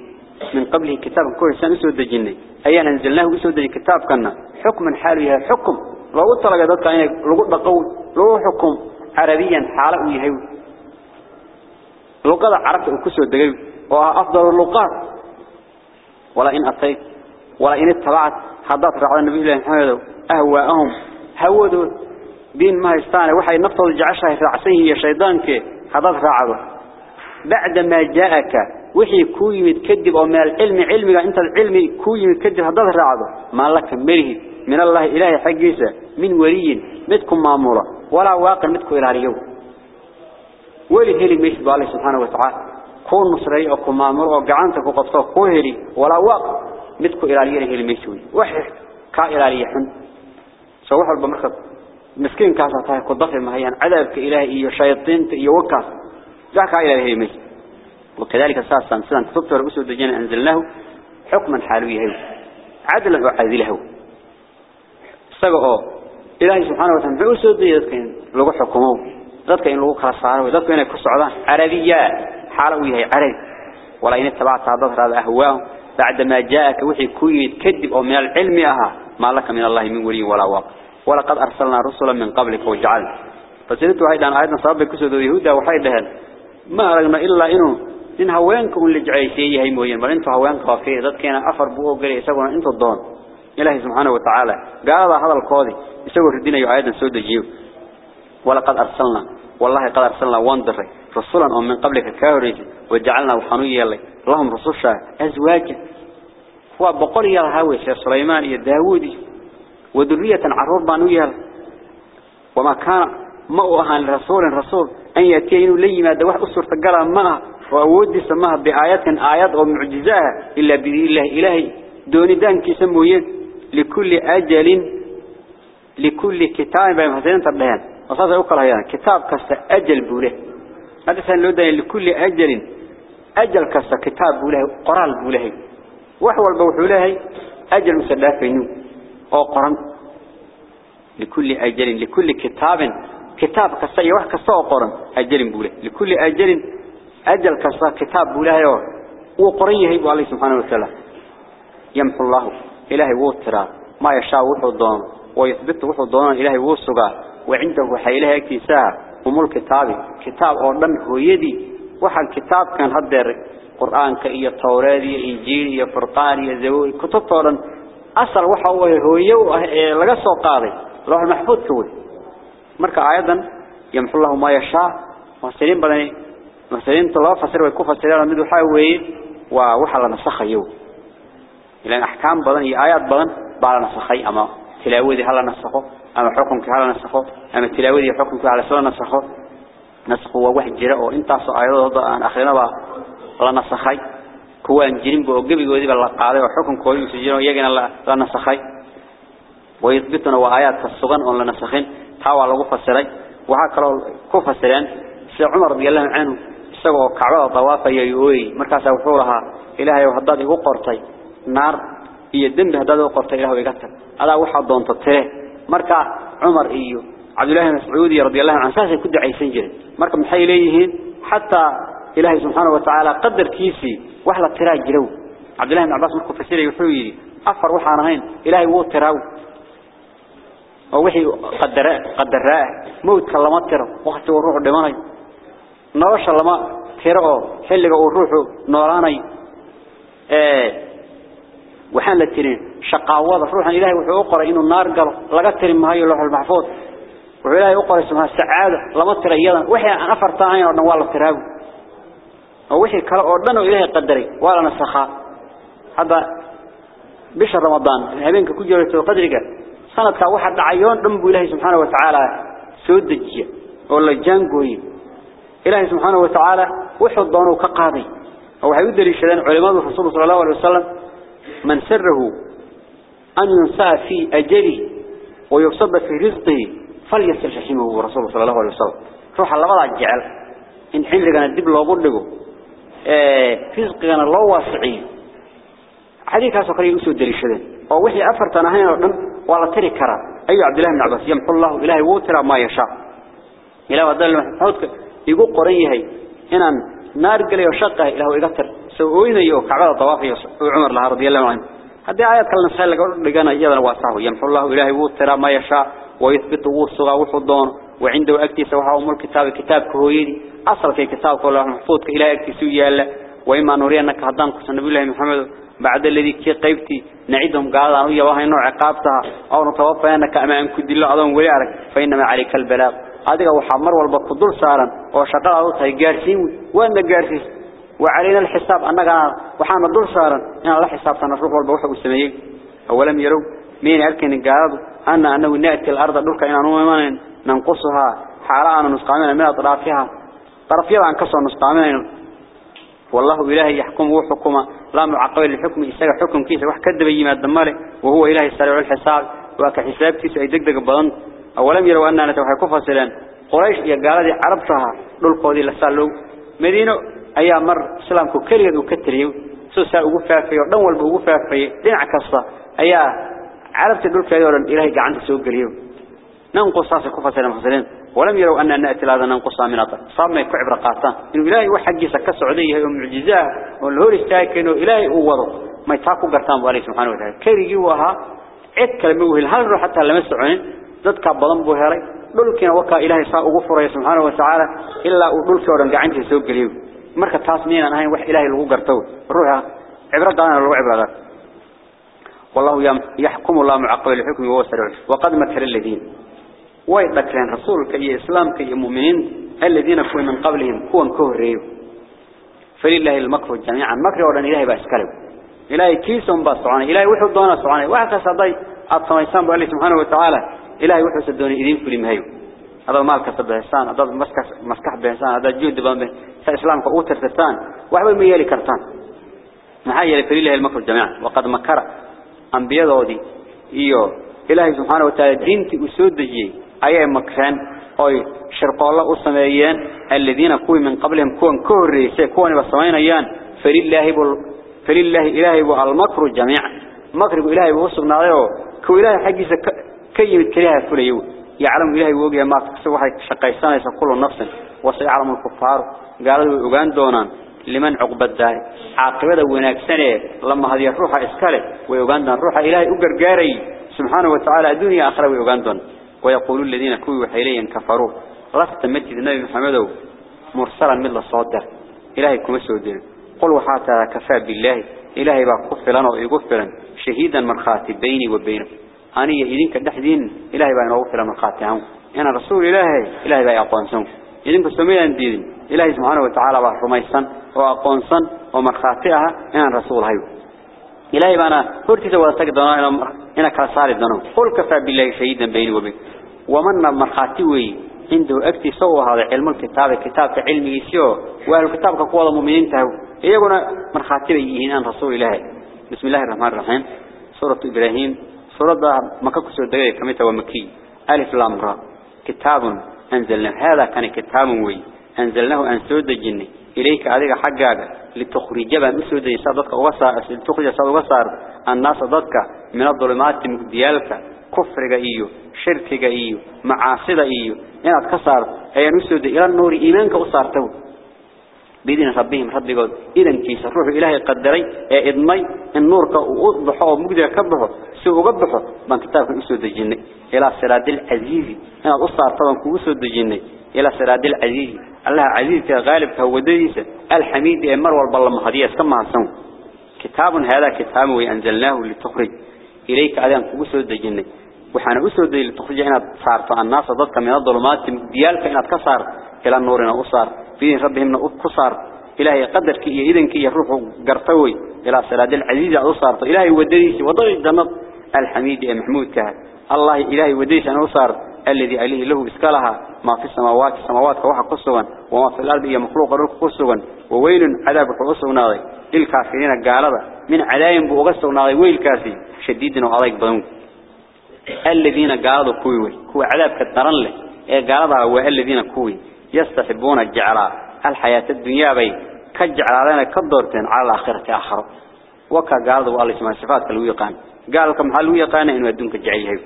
Speaker 1: من قبله كتاب كل سنة سود الجنة. أي أنزلناه سود الكتاب كنا حكما حالها حكم. لو طلق ذلك أن لقد قول لو حكم عربيا حاله ويهو لقد عرفت الكسر الدقيق. وأفضل اللقات ولا إن أتيت ولا إن اتبعت. حضرت رعاد النبي الله محمد. أهواءهم. هودوا دين ما يستاني. وحي نفط الجعشة في يا شيطانك. حضرت رعاده بعد ما جاءك وحي كوي متكذب أو من العلم علمك أنت العلم كوي متكذب حضرت رعاده ما لك مره من الله إلهي حقيسة من ولي متكم مامورة ولا واقع متكم إلى اليوم. ولي هلي ميش بالله سبحانه وتعالى. كون مصري أو كون مامور أو وقفتك كوهلي ولا واقع متكم إلى اليوم هلي ميشوي وحي كا إلى اليوم. سوح البمرخب مسكين كاسة تاي كضفر مهيان. عذابك إلهي إيو شياطين إيو وكاس. ذاك إلهي ميش وكذلك أساسا سنة كتبت ورقسوا الدجان أنزلناه. حكما حالوية عدلا وعادله سبقوا إلهي سبحانه وتعالى بأسوا الدجان لغو حكمه ذاتك إن لغو خلاصاره ذاتك إن كسعودان عربية. حالوية عربي. ولا إن اتبعت هذا هذا أهواه بعدما جاءك وحي كوي تكذب أو من العلم أها ما لك من الله من ولي ولا واقع ولقد أرسلنا رسلا من قبلك وجعلنا فسنتوا أيضا أيضا صابي كسدوا يهودا وحيدهن ما رغنا إلا إنه إن هوانكم اللي جعيسيه هي موين بل أنتوا هوانك وفيه. ذات كان أفر بوه قري يسوون أنتوا الضون إلهي سبحانه وتعالى. قال هذا القاضي يسوي الدين يعيدا سود جيو. ولقد أرسلنا والله قد أرسلنا وانضر رسولا من قبلك كاوريج وجعلنا وحنويا لي لهم رسوشا أزواجا هو بقول يا الهوي سير سليمان يا داوودي. وذرية عرور بانويا وما كان ما أهان رسول رسول أن يأتينوا لي ما دوح أسر تقرأ معه وأودي سماها بآيات آيات ومعجزاها إلا بذي الله إلهي. دون دان كسموين لكل أجل لكل كتاب بين حسين تبهان. وصاصة يقول هيا كتاب كست أجل بوله. هذا سنة لودان لكل أجل أجل كست كتاب بوله قرال بوله. وحوال بوحوله أجل مسلاف بينه أو قرن لكل أجل لكل كتاب كتاب كسا يوح كسا وقرن أجل بوله. لكل أجل أجل كسا كتاب بوله وقريه يبو عليه سبحانه وتعالى. يمحو الله. إلهي وطرا ما يشاء وحو الضون ويثبت وحو الضون إلهي وصغى وعنده حيله اكتساء أم الكتاب كتاب أردن هو يدي. وحا الكتاب كان هدر. قرآن كإيا التوراة إنجيل إيا فرقان إيا زوي. كتب أصل وحا هو هو لغا سو قاضي. لوح المحفوظ كوي مركا أيضا يمحو الله ما يشاء. مفسرين بدني. مفسرين طلاب فسر ويكون فسرين مدو حاوي ووحا لنسخيو إلى أحكام بدن آيات بدن بعد نسخي أما تلاوذي هلا نسخه؟ أما حكمك هلا نسخه؟ أما تلاوذي حكمك على سنة نسخه؟ نسخه وواحد جراء انت آيات أن أخرنا بقى nasakhay kuwaan jirin boo gabigoodiba la qaaday oo xukunkoodii uu jiro iyagana la nasakhay ويثبتنا وآيات الصغن أن لا نسخين تاوى لغو فسري وها كلو كو فسرين سي عمر رضي الله عنه isagoo kacbada dawaafaya yooy markaas wuxuu lahaa ilaahay haddaad igu qortay naar iyo dambi haddaad igu qortay ilaahay iga tag adaa waxa doonto tire marka Umar iyo Abdullah Mas'uudi radiyallahu anhu saasay ku ducaysan jireen marka maxay leeyihiin hatta إلهي سبحانه وتعالى قدر كيسي وحلا ترى جلو. عبد الله بن عباس مكو فسيري وحويري أفر وحانا هين إلهي وو تراو. ووحي قدر قدراء موت كلمات ترى وقت وروح دماني. نوش اللما ترى حلق وروح نوراني. إيه. وحان لترين شقا واضح روحا. إلهي وحي أقرأ إنو النار قال لقدر ما هي اللوح المحفوظ. وحي يقرأ إسمها السعادة لما ترى إيضا وحي أن أفر تاعي ونوال تراو. أو وحي كلا أردن وإلهي قدري. ولا نسخة. هذا بش رمضان. هبين كوجرة قدرك. سنة واحد عيون رمبو إلهي سبحانه وتعالى. سودجية ولا جنجوي إلهي سبحانه وتعالى وحي الضانو كقاضي. وحي يدري شلان علماء الرسول صلى الله عليه وسلم. من سره أن ينسى في أجله ويصب في رزقه فليسر شحيمه رسول الله صلى الله عليه وسلم. روح الله بضع الجعل إن حين لقنا الدبل وبردقه رزقنا الله واسعين. حديث هذا قريب يسود دليشدين ووحي أفرتنا هنا ولا تري كرا. أي عبد الله بن عباس؟ يمحو الله إلهي وترى ما يشاء. إلى ودل محمود يقول قرية هنا نار قال يشقه إلهه يقتر سوين يو كعبة طوافي وعمر الله رضي الله عنه. هذه آيات كلنا سهل لقنا إيانا واسعه يمحو الله إلهي وترى ما يشاء. ويثبت وصغى وحضون. وعنده أكتس وحاو مول كتاب كتاب كهويدي أصل في كتاب كله محفوظ إلى أكتس يالا وإما نرينك هدان قصة نبي الله محمد. بعد الذي كي قيبتي نعيدهم قال أنه يواهي نوع عقابتها. أو نتوفى أنك أمام كد الله أظن وليعرك. فإنما عليك البلاغ. هذا هو حمر والبقدر سارا. وشقاء أوتها يقارسين وأن قارسين وعلينا الحساب أنك وحانا الدور سارا. إن الله حساب سنفرق والبوحة والسميين أولم يروا مين أركن القارب أن أنه نأتي الأرض دولك إن أنه ننقصها. حالا أن نسقامنا من أطرافها. طرفيها عن كسر نسقامنا والله إلهي يحكم وحكم. لا معقب للحكم يسجى حكم كيس وح كذب يما الدمار. وهو إلهي سريع الحساب. وكحساب كيس أي دق بدن أولم يروا أننا توحي كفصلا قريش يقال دي عربتها دول قودي لسالو. مدينة أيام مر سلام كريد وكتريو. سوسا وقفا في ودن والبا وقفا في دينع كسا أيا عربت دول كيورن إلهي قعنت سوق قريو ننقص صاص كفصلا مفصلين ولم يروا أن نأتي هذا ننقص من صار ما يكعب رقاطان إنه إلهي وحق يسكى السعودية يوم معجزاه والهور استاك إنه إلهي أوضه. ما يتاقوا قرطان بالله سبحانه وتعالى. كيري جواها عد كلمة وهل هل روح حتى لما سعين ضدك بضم بوهري دولكنا وكا إلهي صاء غفر سبحانه وتعالى. إلا دولك ورن قعنت سوق اليوم. مركة تاسمين أنا هاي وح إلهي لغو قرطو روحها عبرة قانا لغو عبرة والله ويذكرين رسولك يا إسلامك يا مؤمنين الذين كانوا من قبلهم كون كهريو فلله المكر جميعا. مكر ورن إلهي بأسكالب إلهي كيسهم بأسعاني إلهي وحد دونا سعاني واحد صدي الطميسان بألي سبحانه وتعالى. إلهي وحد سدوني إذين في المهيو هذا مال كسب بهسان هذا مسكح بهسان هذا جهد بامه فإسلامك أوتر ثان وحبا ميالي كرتان. محايا فلله المكر جميعا. وقد مكر أنبياء ذودي إيوه. إلهي سبحانه وتعالى دينتي أسود جي أي مكان أي شرق الله أسميان الذين كوي من قبلهم كون كوري سيكون بسمين أيان. فلله بل فلله إلهي والمكر جميعا. مكر إلهي بوصفنا عليه. كو إلهي حقي كي كلها فليو يعلم إلهي وقيا ما تكسو حي شقيسان يسقل نفسا وسيعلم الكفار. قالوا يقان دونان لمن عقب الدار عاقبة وناكسنة. لما هذه الروح إسكالة ويقان دون روح إلهي أقر قاري سبحانه وتعالى الدنيا آخرة ويقان دون ويقول الذين كوي وحيليا كفروا. لست مجد النبي محمد مرسلا من الصادر إلهي كما سودين قل وحاتا كفى بالله. إلهي بقفلا ويقفلا شهيدا من خاتب بيني وبينه. أنا إذنك الدحدين إلهي بأن أغفر من خاتهم أنا رسول إلهي. إلهي بأن أقوانسون إذنك سميلا دين إلهي سبحانه وتعالى بحرميسا وأقوانسا ومن خاتئها أنا رسول هايو. إلهي بأنا. هرتي سوى تقدنا إنا كالصالح دنو قل كفى بالله شهيدا بيني وبين ومن مرخاتي عنده أكتي سوى هذا علم الكتاب كتاب علمي سيو وأهل الكتاب كقوة المؤمنين تهو. إيقنا مرخاتي يهينان رسول الله. بسم الله الرحمن الرحيم. سورة إبراهيم. سورة مكة كسور دقائق كمية ومكي. ألف لامرا كتاب أنزلنا هذا كان كتاب وي. أنزلناه أن سود الجن. إليك عليك حقاك. لتخرج بها. مسود صدقك وصار. لتخرج صدقك وصار. الناس صدقك من الظلمات. ديالك. كفرك إيو شركك إيو معاصد إيو يعني كسار أي نسود إلى النور إيمانك وصارته بإذن ربهم ربك إذن كيس الروح إلهي قدري إذني النور كأوضحه ومقدر كبحه سوء قبحه من كتابك أسود الجنة إلى سراد العزيز أنا أصار طبعا كأسود الجنة إلى سراد العزيز الله عزيز غالب كوديس الحميد أمر والبالله مهدية كما عصم كتاب هذا كتاب وأنزلناه لتخرج إليك أذان كأسود الجنة وحنا أسود لتخرج هنا صارت الناس ضدك من الظلمات. ديالك إنها تكسر إلى النور أصار بين ربهم أكسر إلهي قدرك إيه إذنك يروح قرطوي إلى سراد العزيز أصار إلهي ودريس وضعي الجنب الحميد محمود كهد الله إلهي ودريس أن أصار الذي عليه له إسكالها. ما في السماوات. السماوات كوحا قصوا وما في الأرض هي مخلوق روح قصوا وويل عذابك قصوا ناضي للكافرين قالوا من علايم بوغسوا ناغي ويل كاسي شديد وعضيك بدون الذين قالوا كوي كوي عذاب كالدرن له. إيه قالوا هو الذين كوي. يستحبون الجعلاء الحياة الدنيا بي كجعل لنا كدورتين على الآخرة آخر. وكا قالوا الله سبحانه صفات كالو يقان قالوا كم حلو يقان إنه الدنك جعيه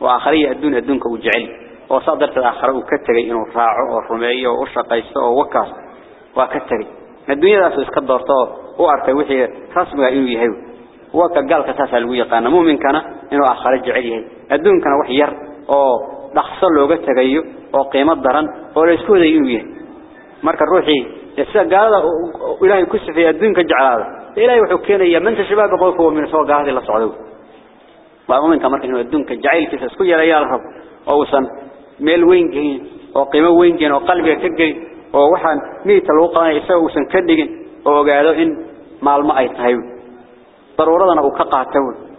Speaker 1: وآخرية الدون الدنك وجعل وصدرت الآخرة وكتغي إنه راعه ورميه وشقيسه ووكاس وكتغي. الدنيا ذا سيسك دورته وأرتي وحي رسمها إنه يهيو وكا قال كساسا لو يقان مؤمن كان إنه آخر جعله الدون كان وحي ير oo dhaqso looga tagayo oo qiimo daran oo la isku wadayo inuu yahay marka ruuxii sida gaalada ilaahay ku sifeeyay adduunka jeclaada ilaahay wuxuu keenayaa manta shabaab qofka min soo gaalada la socdo waa muuminka marka inuu adduunka jacaylkiisa isku yeelayo la rabo oo uusan meel weyn gelin oo qiimo weyn gelin oo qalbiga ka gelin oo waxaan miita lagu qabanay isaga uusan ka dhigin oo ogaado in maalmo ay tahay. Daruuradana uu ka qaato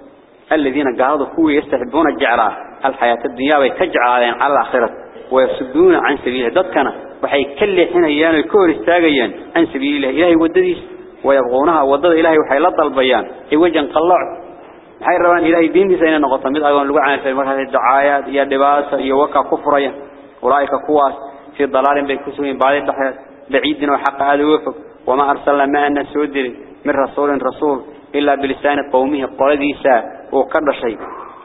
Speaker 1: الذين قالوا هو يستحبون الجعلاء الحياة الدنيا ويكجعلين على الآخرة ويصدون عن سبيله ضدكنا وحي كل حين أيان ويكور استاقيان عن سبيل الله إلهي ودديس ويبغونها ودد إلهي وحي لطى البيان إيوجا قلع حي روان إلهي دين دي سينا نغطى مد أيضا لقوا عن مرحلة الدعايات يا لباس يا وكا كفريا أولئك قواس في ضلال بيكسوين بعد الدحيات بعيد وحق هذا وفق وما أرسل ما أن سود من رسول رسول إلا بلسان قومه قرديسا وكل شيء.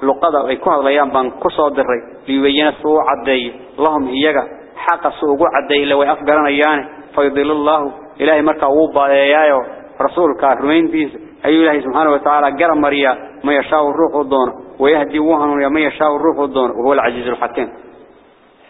Speaker 1: لقد يكون الضيان بان قصود الري ليبين سوء عدي. لهم إيجا حق سوء عدي لو أفقرنا إيانه. فيضل الله إلهي مركا ووبا إيايو رسول كارمين بيز أي الله سبحانه وتعالى قرم مريا. ما يشاء الروح الدون. ويهدي وهم ما يشاء الروح الدون. وهو العزيز الحكيم.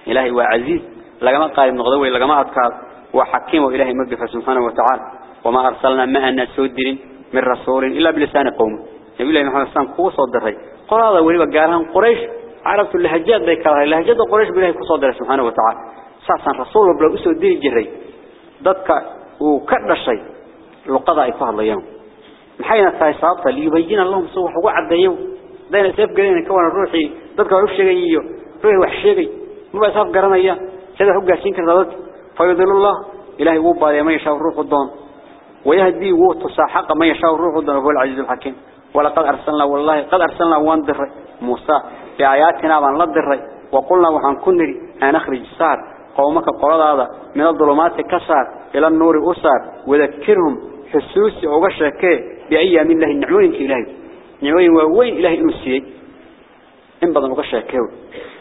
Speaker 1: إلهي وعزيز عزيز. لقد قال ابن غضوي لقد قال وحكيم إلهي مقفة سبحانه وتعالى وما أرسلنا ما أن سودر من رسول إلا بلسان قوم يقول الله محمد السلام كو صدره قل هذا ولي وقالهم قريش عرفت اللهجات ذي كالها اللهجات وقريش بلهي كو صدره سبحانه وتعالى ساسا رسول بلو أسودر جري ضدك وكرر الشيء لقضاء فهل الله يوم الحين الثالثة ليبين اللهم صوح وعد يوم دين سيف قرينا كوان الروحي ضدك وعف شغي روحي وحشيغي مبا سيف قرانا إياه سيدا حقا سينكر ضدك fayadullah ilaahi wuu baadiyay ma yashaa ruuxu doon ويهدي وتصاحق ما يشاء الروح هو العزيز الحكيم. ولقد أرسلنا والله قد أرسلنا وانضر موسى في آياتنا وان لضر وقلنا وحن كنري أن أخرج السار قومك قرد هذا. من الظلمات كسار إلى النور أسار وذكرهم حسوس وغشك بأيام الله النعوين إلهي. نعوين ووين إلهي إنسي؟ إن بدن وغشك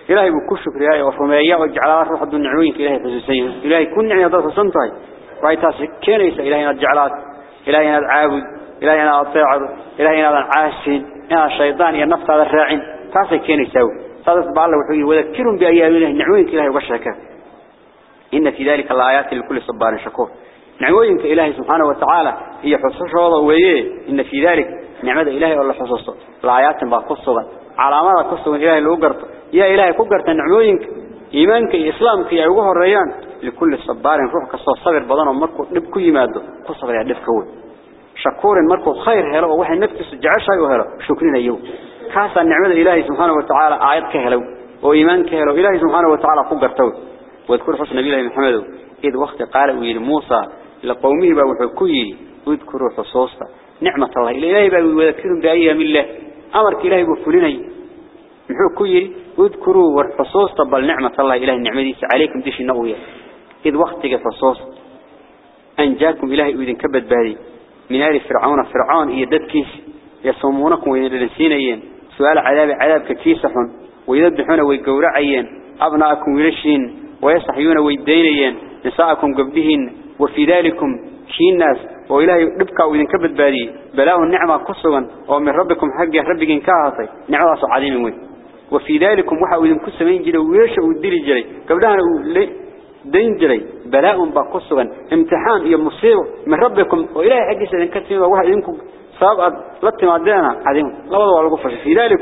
Speaker 1: إلهي بكل شكر يا وفرمية وجعل روح النعوين إلهي حسوسين إلهي كن نعمي ضرف سنتهي وعيتاس كينيس إلهي نجعلات إلهي نعابد إلهي نطيع إلهي نعاشين إن الشيطان. ينفط هذا الراعين. تاس كينيس أو صادت بعض وحوي وذكرهم بأيام الله نعوينك إلهي وبشرك. إن في ذلك الآيات لكل صبار شكور. نعوينك إلهي سبحانه وتعالى. هي حصوص وضع ويه إن في ذلك نعمة إلهي ولا حصوصه الآيات بقصة علامات قصة إلهي اللي وقرت يا إلهي كقرت نعوينك إيمانك إسلامك يا أيها الريان لكل صبار روح كسو صبر بدن مركو دب كو يمادو. كو صبر يا دب كوي شكور مركو خير هلو وحي نفس جعشاي وهلو شكرين أيو. كاسا نعمة إلهي سبحانه وتعالى آيات كهلو وإيمان كهلو. إلهي سبحانه وتعالى قبرتو واذكر حسن نبي الله محمد. إذ وقت قال ويل موسى لقومه بوحكوي واذكروا حصوصا نعمة الله. إلهي بوذكرهم بأيام الله. أمرك إلهي بفليني. محكوي واذكروا والحصوص طب نعمة الله إله النعمة عليكم ديش النوية إذ وقتك فصوص أنجاكم إلهي إذن كبد بهذه من آل فرعون فرعون هي دد كيس يصومونكم وينرسينيين سؤال عذاب عذاب ككيسحون ويذبحون ويقورعين أبناءكم ويلشين ويصحيون ويدينيين نساءكم قبلهن وفي ذلكم شين وإلهي ربك وإذن كبد بهذه بلاه النعمة قصوا ومن ربكم حق ربك كاهطي نعمة صعدين وين وفي ذلك وحا إذن كسمين جري ويشا ودري جري قبلها دين جري بلاء بقصوا امتحان يا مصيبة. من ربكم. وإلهي حقيس إذن كتبين وحا إذنكم سابقا لطم عدانا عليهم لا وضع ولا قفر. في ذلك.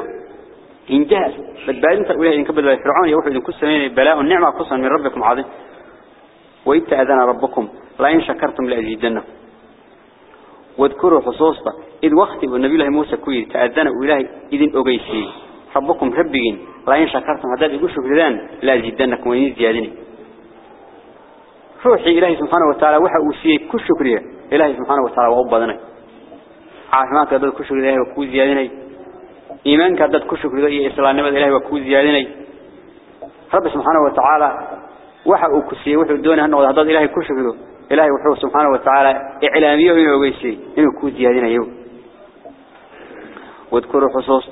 Speaker 1: إن جهز. بدبال انت وإلهي إذن كبل فرعون يوحي إذن كسمين بلاء النعمة قصوا من ربكم. عظيم. وإذ تأذن ربكم. لا إن شكرتم لأزيدنه واذكروا حصوصة إذ وقت والنبي الله موسى كوي تأذن إلهي إذن أغيسي. ربكم ربكين لا إن شكرتم هذا يقول شكران لا زيدنكم وين زيادني روحي إلهي سبحانه وتعالى وحا أوسيه كل شكرية إلهي سبحانه وتعالى وأبضنا عافماك هداد كشكر إلهي وكو زياديني إيمانك هداد كشكر إيه إسلام نمد إلهي وكو زياديني رب سبحانه وتعالى waxa uu ku siiyay wuxuu doonaa inuu hadad ilaahay ku shukriyo ilaahay wuxuu subhanahu wa ta'ala i'laamiyo inuu ogeysay inuu ku ziyaadinayo wadkuru xusuus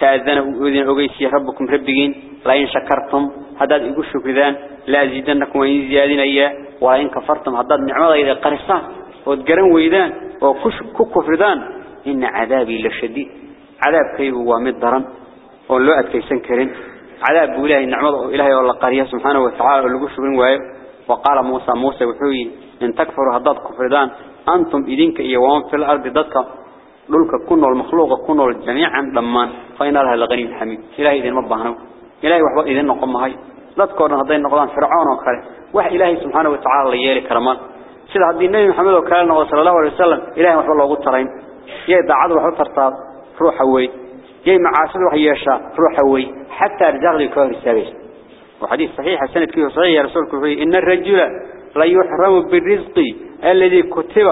Speaker 1: تأذن أذن أجيسي ربكم ربكين لئن شكرتم هذا يقول شكر ذان لا زيدنكم وإن زيادين أيها ولئن كفرتم هذا النعمة إذا قرصان. وتقرموا إذان وكفر ذان إن عذابي لشديد. عذاب كيف هو مدرم واللؤد كيسان كريم. عذاب إلهي النعمة إلهي والله قرية سبحانه وتعالى والقشبين وعيب وقال موسى موسى وحوي إن تكفروا هذا كفر ذان أنتم إذنك إيوان في الأرض ذاتكم للك كنوا المخلوق كنوا جميعا لما فإن لها الغني الحميد إلهي إذن مبهنوا إلهي وحبا إذن نقم هاي. لا تكورنا هدين نقضان فرعون وكاله وح إلهي سبحانه وتعالى ليالي كرمان. سيد هدين النبي محمد وكالنا وصلى الله عليه وسلم. إلهي وحبا الله قلت يا دعاد وحبا ترتاب. روح هوي جاي معاصر وحياشا روح هوي حتى رجال يكون السبيل وحديث صحيح السنة كيه صحيح يا رسول الله إن الرجل لا يحرم بالرزق الذي كتب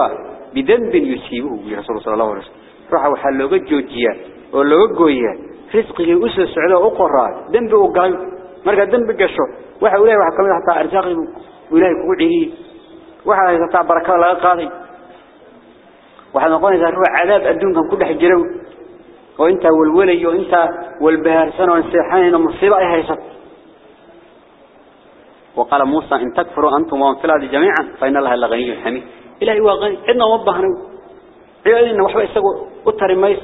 Speaker 1: بذنب يسيبه يا رسول الله الله عليه وسلم. روح وحلوق الجوجية ولوق جوية رزقه أسس على أقرى ذنب وقال مرقى ذنب قشوا واحد ولاي واحد كمان حتى أرزاقه ولاي كوعه واحد حتى بركة الله قاضي واحد نقول إذا روح عذاب أدونكم كل حجروا وانت والولي وانت والبهارسان والسيحان ومصيبة اي هيست وقال موسى ان تكفروا أنتم ومن في الأرض جميعا فان الله لغني حميد الهي هو غني عندنا وبهنا عيالنا وحبا يسقوا اتري ميس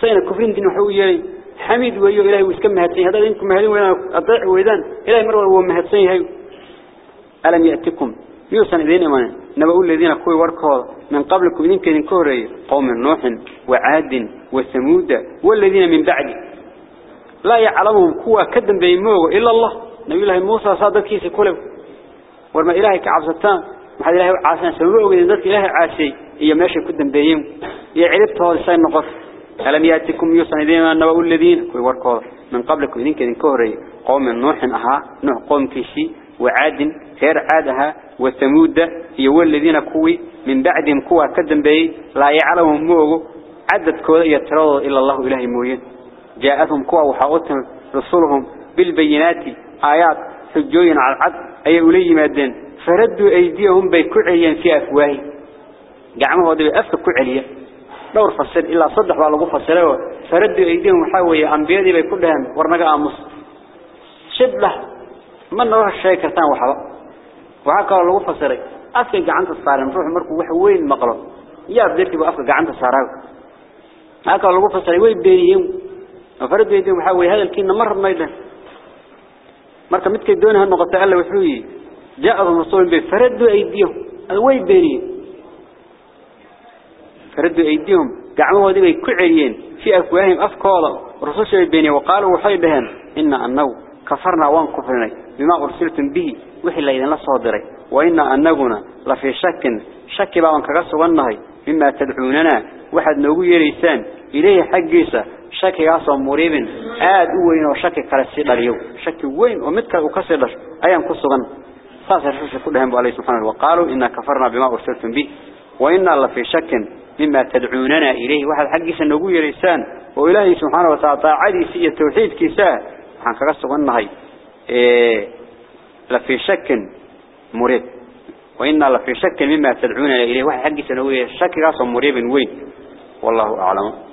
Speaker 1: سينا كفرين دين وحو يلي حميد ويو الهي واسكم مهدسين هذا انكم مهدين وين اطيع ويدان الهي مره هو مهدسين هي الم ياتكم يوسن إذين إيمان نبأ الذين كوي وركوا من قبلكم إذن كذين كوري قوم نوح وعاد وثمود والذين من بعد لا يعلمهم كوا كدن بيموه إلا الله نبي الله موسى صادق كيس كله ورما إلهي كعبستان محد إلهي عاسان سمعوا إذن ذلك إلهي عاسي إيا ماشي كدن بيم إيا عربتها لسان نقف ألم يأتكم يوسن إذين إيمان نبأ الذين كوي وركوا من قبلكم إذن كذين كوري قوم نوح أها نوح قوم كيسي وعاد غير عادها وثمود هي الذين كوي من بعدهم كوا كدن بي لا يعلمهم موغو عدد كودا يترضى إلا الله إلهي موين جاءتهم كوا وحاوتهم رسولهم بالبينات آيات حجوين على العد أي أولي مادين أيديهم بي كعيا في أفواهي قعمه هذا بأفك كعليا دور فصل إلا صدح وعلى فصله فردوا أيديهم حاوية أنبيادي بي كلهم ورنقا أمس شبه من نروح الشيء كرتان وحبا وهكذا لو فسري أفكي جعنت الصارم روح مركو وح وين مقلب يا بدرتي بأفكي جعنت الصارم هكذا لو فسري وين بينيهم وفرد بيديهم حاوي هذا الكين مرة ما يدن مركب متك دونها النقطة ألا وحوي جاءهم رسول به فردوا أيديهم هذا وين بينيهم فردوا أيديهم قعموا هذي كعريين في أفواههم أفكالا رسول شيء بيني وقالوا وحيدهن إن أنه كفرنا وان كفرنا بما أرسلتم به. وحي إذن لصادري وإن أنقنا لفي شك. شك بابا كغسو والنهي مما تدعوننا. واحد نوغي يريسان. إليه حقيسة شك ياسو مريب. آد وين وشك كالسيد اليوم شك وين ومتك وكسر أيام كسوغن ساسر شوش كلهم بأليه سبحانه وقالوا إنا كفرنا بما أرسلتم به. وإنا لفي شك. مما تدعوننا إليه. واحد حقيسة نوغي يريسان وإلهي سبحانه وتعالى عدي سيئة توحيد كيساه عن كغسو والنهي إيه لفي شك مريب. وإنا لفي شك مما تدعون إليه. واحد حق سنوية شك راس مريب وين؟ والله أعلم.